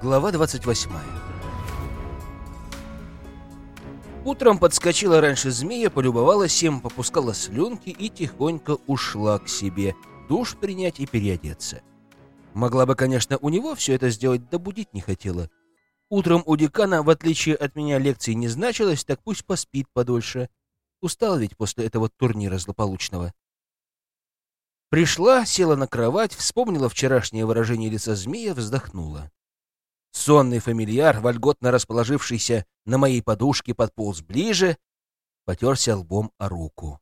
Глава 28 Утром подскочила раньше змея, полюбовалась им, попускала слюнки и тихонько ушла к себе, душ принять и переодеться. Могла бы, конечно, у него все это сделать, да будить не хотела. Утром у декана, в отличие от меня, лекции не значилось, так пусть поспит подольше. Устал ведь после этого турнира злополучного. Пришла, села на кровать, вспомнила вчерашнее выражение лица змея, вздохнула. Сонный фамильяр, вольготно расположившийся на моей подушке, подполз ближе, потерся лбом о руку.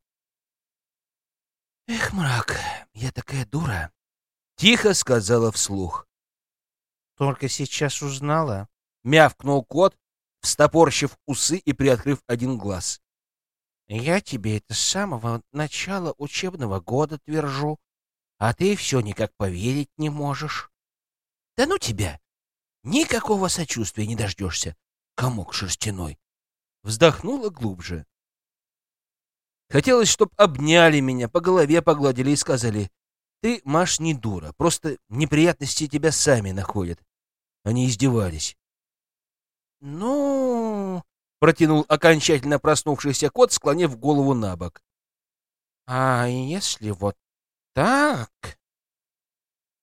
«Эх, мрак, я такая дура!» — тихо сказала вслух. «Только сейчас узнала?» — мявкнул кот, встопорщив усы и приоткрыв один глаз. «Я тебе это с самого начала учебного года твержу, а ты все никак поверить не можешь». «Да ну тебя! Никакого сочувствия не дождешься, комок шерстяной. Вздохнула глубже. Хотелось, чтоб обняли меня, по голове погладили и сказали, «Ты, Маш, не дура, просто неприятности тебя сами находят». Они издевались. «Ну...» — протянул окончательно проснувшийся кот, склонив голову на бок. «А если вот так...»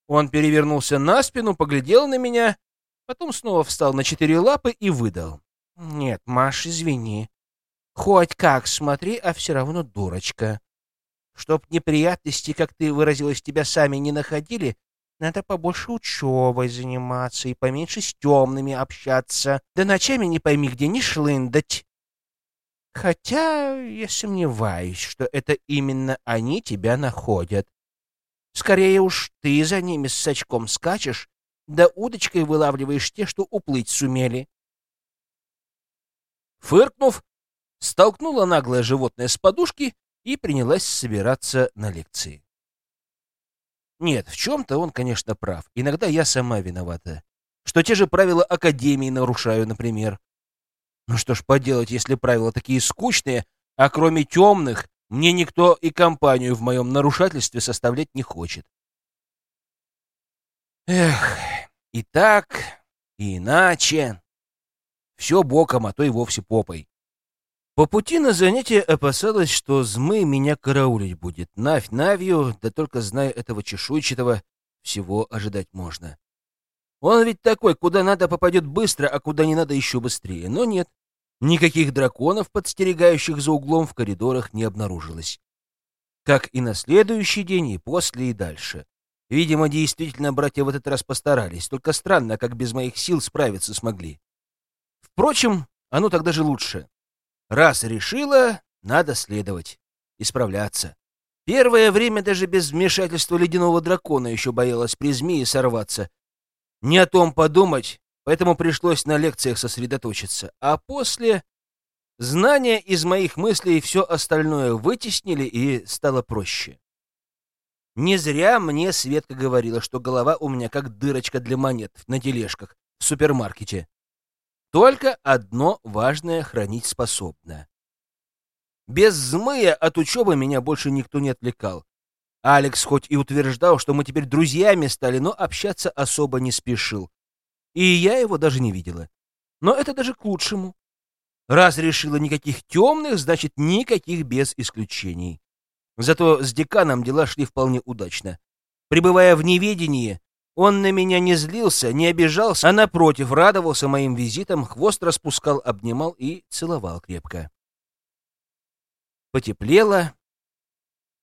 Он перевернулся на спину, поглядел на меня Потом снова встал на четыре лапы и выдал. «Нет, Маш, извини. Хоть как смотри, а все равно дурочка. Чтоб неприятности, как ты выразилась, тебя сами не находили, надо побольше учебой заниматься и поменьше с темными общаться, да ночами не пойми где не шлындать. Хотя я сомневаюсь, что это именно они тебя находят. Скорее уж ты за ними с сачком скачешь да удочкой вылавливаешь те, что уплыть сумели. Фыркнув, столкнула наглое животное с подушки и принялась собираться на лекции. Нет, в чем-то он, конечно, прав. Иногда я сама виновата. Что те же правила Академии нарушаю, например. Ну что ж поделать, если правила такие скучные, а кроме темных мне никто и компанию в моем нарушательстве составлять не хочет. Эх, и так, и иначе. Все боком, а то и вовсе попой. По пути на занятие опасалась, что змы меня караулить будет. Навь навью, да только зная этого чешуйчатого, всего ожидать можно. Он ведь такой, куда надо попадет быстро, а куда не надо еще быстрее. Но нет, никаких драконов, подстерегающих за углом в коридорах, не обнаружилось. Как и на следующий день, и после, и дальше. Видимо, действительно братья в этот раз постарались, только странно, как без моих сил справиться смогли. Впрочем, оно так даже лучше. Раз решила, надо следовать, исправляться. Первое время даже без вмешательства ледяного дракона еще боялась при змее сорваться. Не о том подумать, поэтому пришлось на лекциях сосредоточиться. А после знания из моих мыслей все остальное вытеснили, и стало проще. Не зря мне Светка говорила, что голова у меня как дырочка для монет на тележках в супермаркете. Только одно важное хранить способно. Без змея от учебы меня больше никто не отвлекал. Алекс хоть и утверждал, что мы теперь друзьями стали, но общаться особо не спешил. И я его даже не видела. Но это даже к лучшему. Раз решила никаких темных, значит, никаких без исключений. Зато с деканом дела шли вполне удачно. Пребывая в неведении, он на меня не злился, не обижался, а напротив радовался моим визитам, хвост распускал, обнимал и целовал крепко. Потеплело.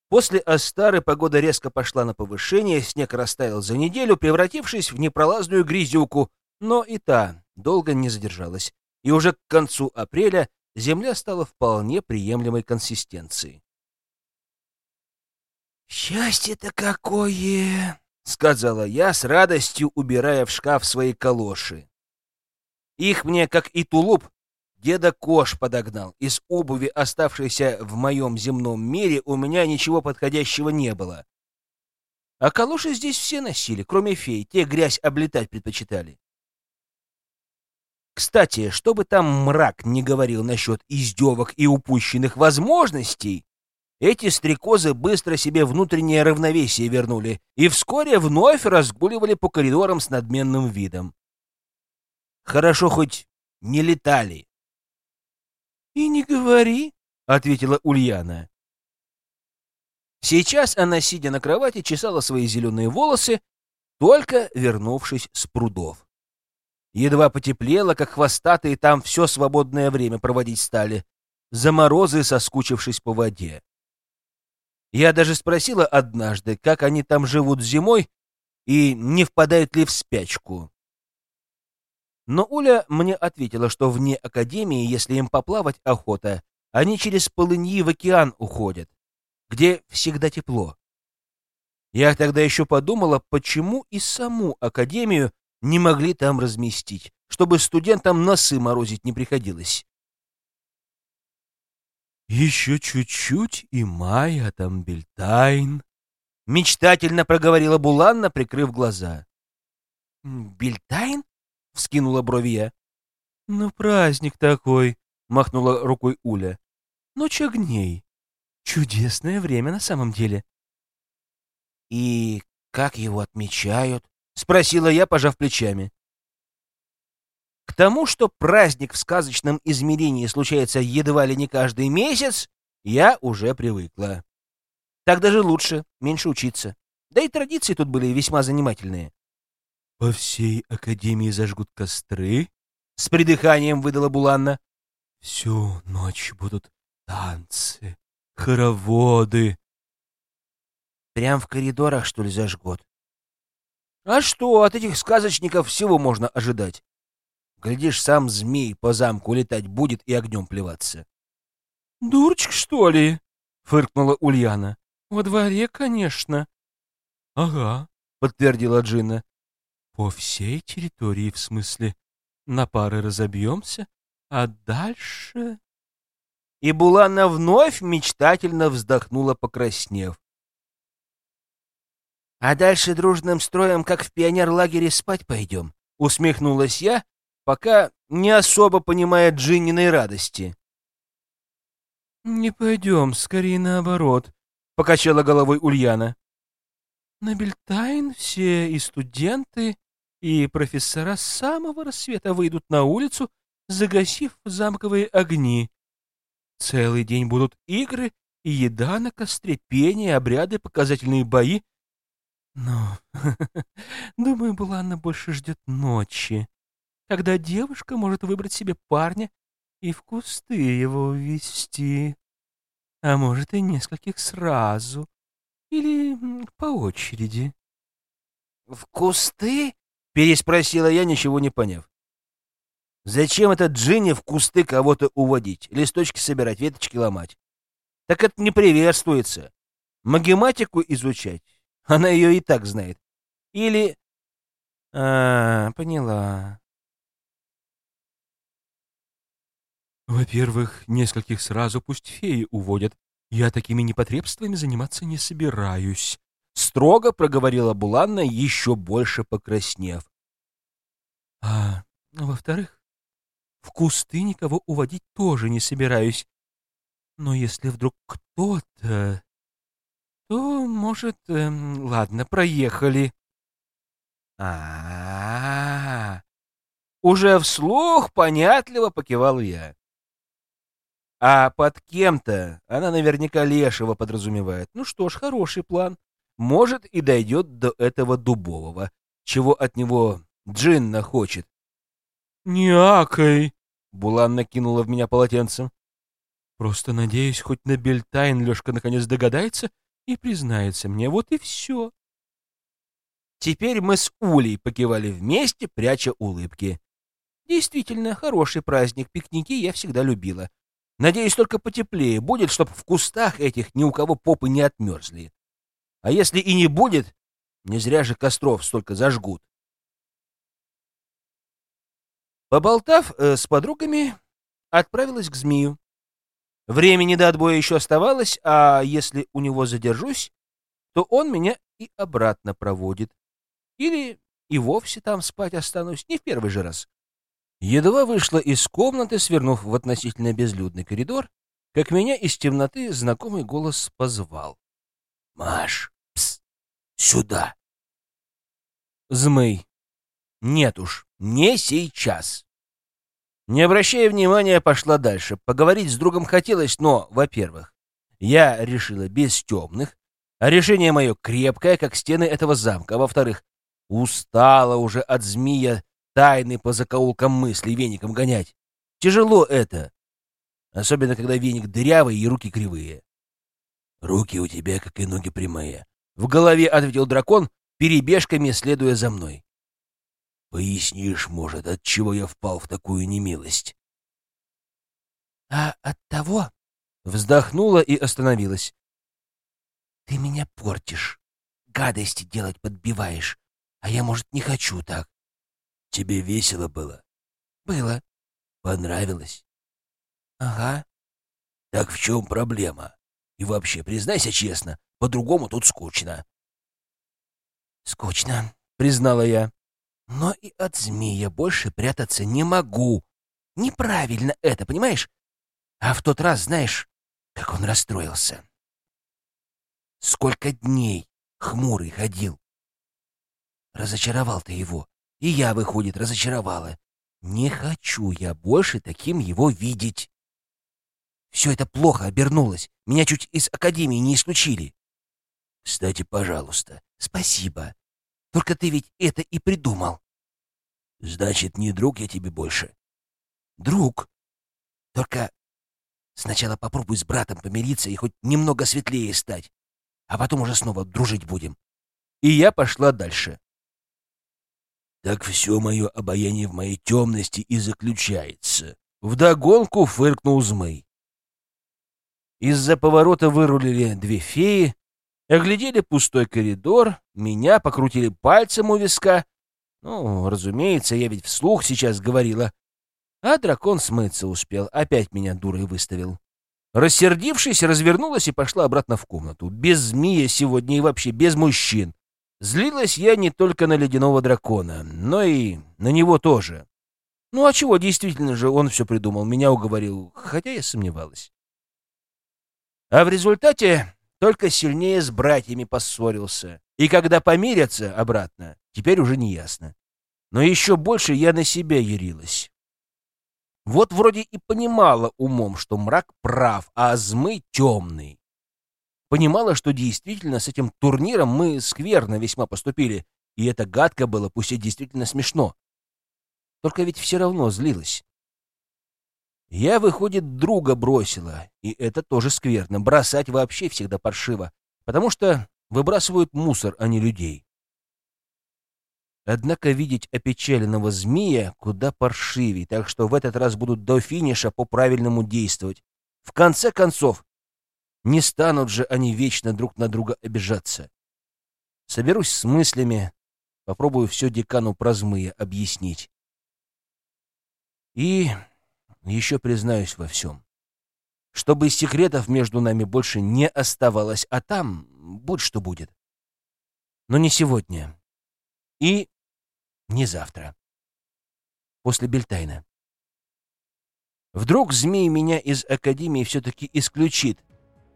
После Астары погода резко пошла на повышение, снег растаял за неделю, превратившись в непролазную грязюку, но и та долго не задержалась, и уже к концу апреля земля стала вполне приемлемой консистенции. «Счастье-то какое!» — сказала я, с радостью убирая в шкаф свои калоши. Их мне, как и тулуп, деда Кош подогнал. Из обуви, оставшейся в моем земном мире, у меня ничего подходящего не было. А калоши здесь все носили, кроме фей, те грязь облетать предпочитали. Кстати, что бы там мрак не говорил насчет издевок и упущенных возможностей, эти стрекозы быстро себе внутреннее равновесие вернули и вскоре вновь разгуливали по коридорам с надменным видом. Хорошо хоть не летали. И не говори, ответила Ульяна. Сейчас она, сидя на кровати, чесала свои зеленые волосы, только вернувшись с прудов. Едва потеплело, как хвостатые там все свободное время проводить стали, за морозы соскучившись по воде. Я даже спросила однажды, как они там живут зимой и не впадают ли в спячку. Но Уля мне ответила, что вне академии, если им поплавать охота, они через полыньи в океан уходят, где всегда тепло. Я тогда еще подумала, почему и саму академию не могли там разместить, чтобы студентам носы морозить не приходилось. «Еще чуть-чуть, и Майя Тамбельтайн», — мечтательно проговорила Буланна, прикрыв глаза. «Бельтайн?» — вскинула брови я. «Ну, праздник такой», — махнула рукой Уля. «Ночь огней. Чудесное время на самом деле». «И как его отмечают?» — спросила я, пожав плечами. К тому, что праздник в сказочном измерении случается едва ли не каждый месяц, я уже привыкла. Так даже лучше, меньше учиться. Да и традиции тут были весьма занимательные. «По всей академии зажгут костры?» — с придыханием выдала Буланна. «Всю ночь будут танцы, хороводы». «Прям в коридорах, что ли, зажгут?» «А что, от этих сказочников всего можно ожидать?» Глядишь, сам змей по замку летать будет и огнем плеваться. — Дурочка, что ли? — фыркнула Ульяна. — Во дворе, конечно. — Ага, — подтвердила Джина. — По всей территории, в смысле. На пары разобьемся, а дальше... И Булана вновь мечтательно вздохнула, покраснев. — А дальше дружным строем, как в пионерлагере, спать пойдем? — усмехнулась я, пока не особо понимая Джинниной радости. «Не пойдем, скорее наоборот», — покачала головой Ульяна. «На Бельтайн все и студенты, и профессора с самого рассвета выйдут на улицу, загасив замковые огни. Целый день будут игры и еда на костре, пение, обряды, показательные бои. Но, думаю, Буланна больше ждет ночи когда девушка может выбрать себе парня и в кусты его увести. А может, и нескольких сразу. Или по очереди. — В кусты? — переспросила я, ничего не поняв. — Зачем это Джинни в кусты кого-то уводить, листочки собирать, веточки ломать? Так это не приветствуется. Магематику изучать, она ее и так знает. Или... А, поняла. Во-первых, нескольких сразу пусть феи уводят. Я такими непотребствами заниматься не собираюсь. Строго проговорила Буланна, еще больше покраснев. А во-вторых, в кусты никого уводить тоже не собираюсь. Но если вдруг кто-то... То, может... Эм, ладно, проехали. а, -а, -а. Уже вслух понятливо покивал я. А под кем-то она наверняка лешего подразумевает. Ну что ж, хороший план. Может, и дойдет до этого дубового. Чего от него Джинна хочет. «Не акай!» — Булан накинула в меня полотенцем. «Просто надеюсь, хоть на Бельтайн Лешка наконец догадается и признается мне. Вот и все». Теперь мы с Улей покивали вместе, пряча улыбки. Действительно, хороший праздник, пикники я всегда любила. Надеюсь, только потеплее будет, чтобы в кустах этих ни у кого попы не отмерзли. А если и не будет, не зря же костров столько зажгут. Поболтав э, с подругами, отправилась к змею. Времени до отбоя еще оставалось, а если у него задержусь, то он меня и обратно проводит. Или и вовсе там спать останусь не в первый же раз. Едва вышла из комнаты, свернув в относительно безлюдный коридор, как меня из темноты знакомый голос позвал. «Маш, пс, сюда!» «Змей!» Нет уж, не сейчас. Не обращая внимания, пошла дальше. Поговорить с другом хотелось, но, во-первых, я решила без темных, а решение мое крепкое, как стены этого замка. Во-вторых, устала уже от змея тайны по закоулкам мыслей веником гонять. Тяжело это, особенно когда веник дырявый и руки кривые. «Руки у тебя, как и ноги прямые», — в голове ответил дракон, перебежками следуя за мной. «Пояснишь, может, от чего я впал в такую немилость?» «А от того...» — вздохнула и остановилась. «Ты меня портишь, гадости делать подбиваешь, а я, может, не хочу так». «Тебе весело было?» «Было». «Понравилось?» «Ага». «Так в чем проблема? И вообще, признайся честно, по-другому тут скучно». «Скучно», — признала я. «Но и от змея больше прятаться не могу. Неправильно это, понимаешь? А в тот раз, знаешь, как он расстроился. Сколько дней хмурый ходил. Разочаровал ты его. И я, выходит, разочаровала. Не хочу я больше таким его видеть. Все это плохо обернулось. Меня чуть из академии не исключили. Кстати, пожалуйста. Спасибо. Только ты ведь это и придумал. Значит, не друг я тебе больше. Друг. Только сначала попробуй с братом помириться и хоть немного светлее стать а потом уже снова дружить будем. И я пошла дальше. Так все мое обаяние в моей темности и заключается. Вдогонку фыркнул змей. Из-за поворота вырулили две феи, оглядели пустой коридор, меня покрутили пальцем у виска. Ну, разумеется, я ведь вслух сейчас говорила. А дракон смыться успел, опять меня дурой выставил. Рассердившись, развернулась и пошла обратно в комнату. Без змея сегодня и вообще без мужчин. Злилась я не только на ледяного дракона, но и на него тоже. Ну а чего, действительно же, он все придумал, меня уговорил, хотя я сомневалась. А в результате только сильнее с братьями поссорился. И когда помирятся обратно, теперь уже не ясно. Но еще больше я на себя ярилась. Вот вроде и понимала умом, что мрак прав, а Азмы темный. Понимала, что действительно с этим турниром мы скверно весьма поступили, и это гадко было, пусть и действительно смешно. Только ведь все равно злилась. Я, выходит, друга бросила, и это тоже скверно. Бросать вообще всегда паршиво, потому что выбрасывают мусор, а не людей. Однако видеть опечаленного змея куда паршивей, так что в этот раз будут до финиша по-правильному действовать. В конце концов, не станут же они вечно друг на друга обижаться. Соберусь с мыслями, попробую все декану про змея объяснить. И еще признаюсь во всем. Чтобы секретов между нами больше не оставалось, а там будь что будет. Но не сегодня. И не завтра. После Бельтайна. Вдруг змей меня из Академии все-таки исключит.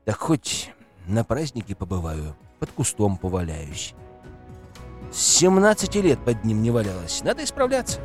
Так хоть на празднике побываю, под кустом поваляюсь. С 17 лет под ним не валялась. Надо исправляться.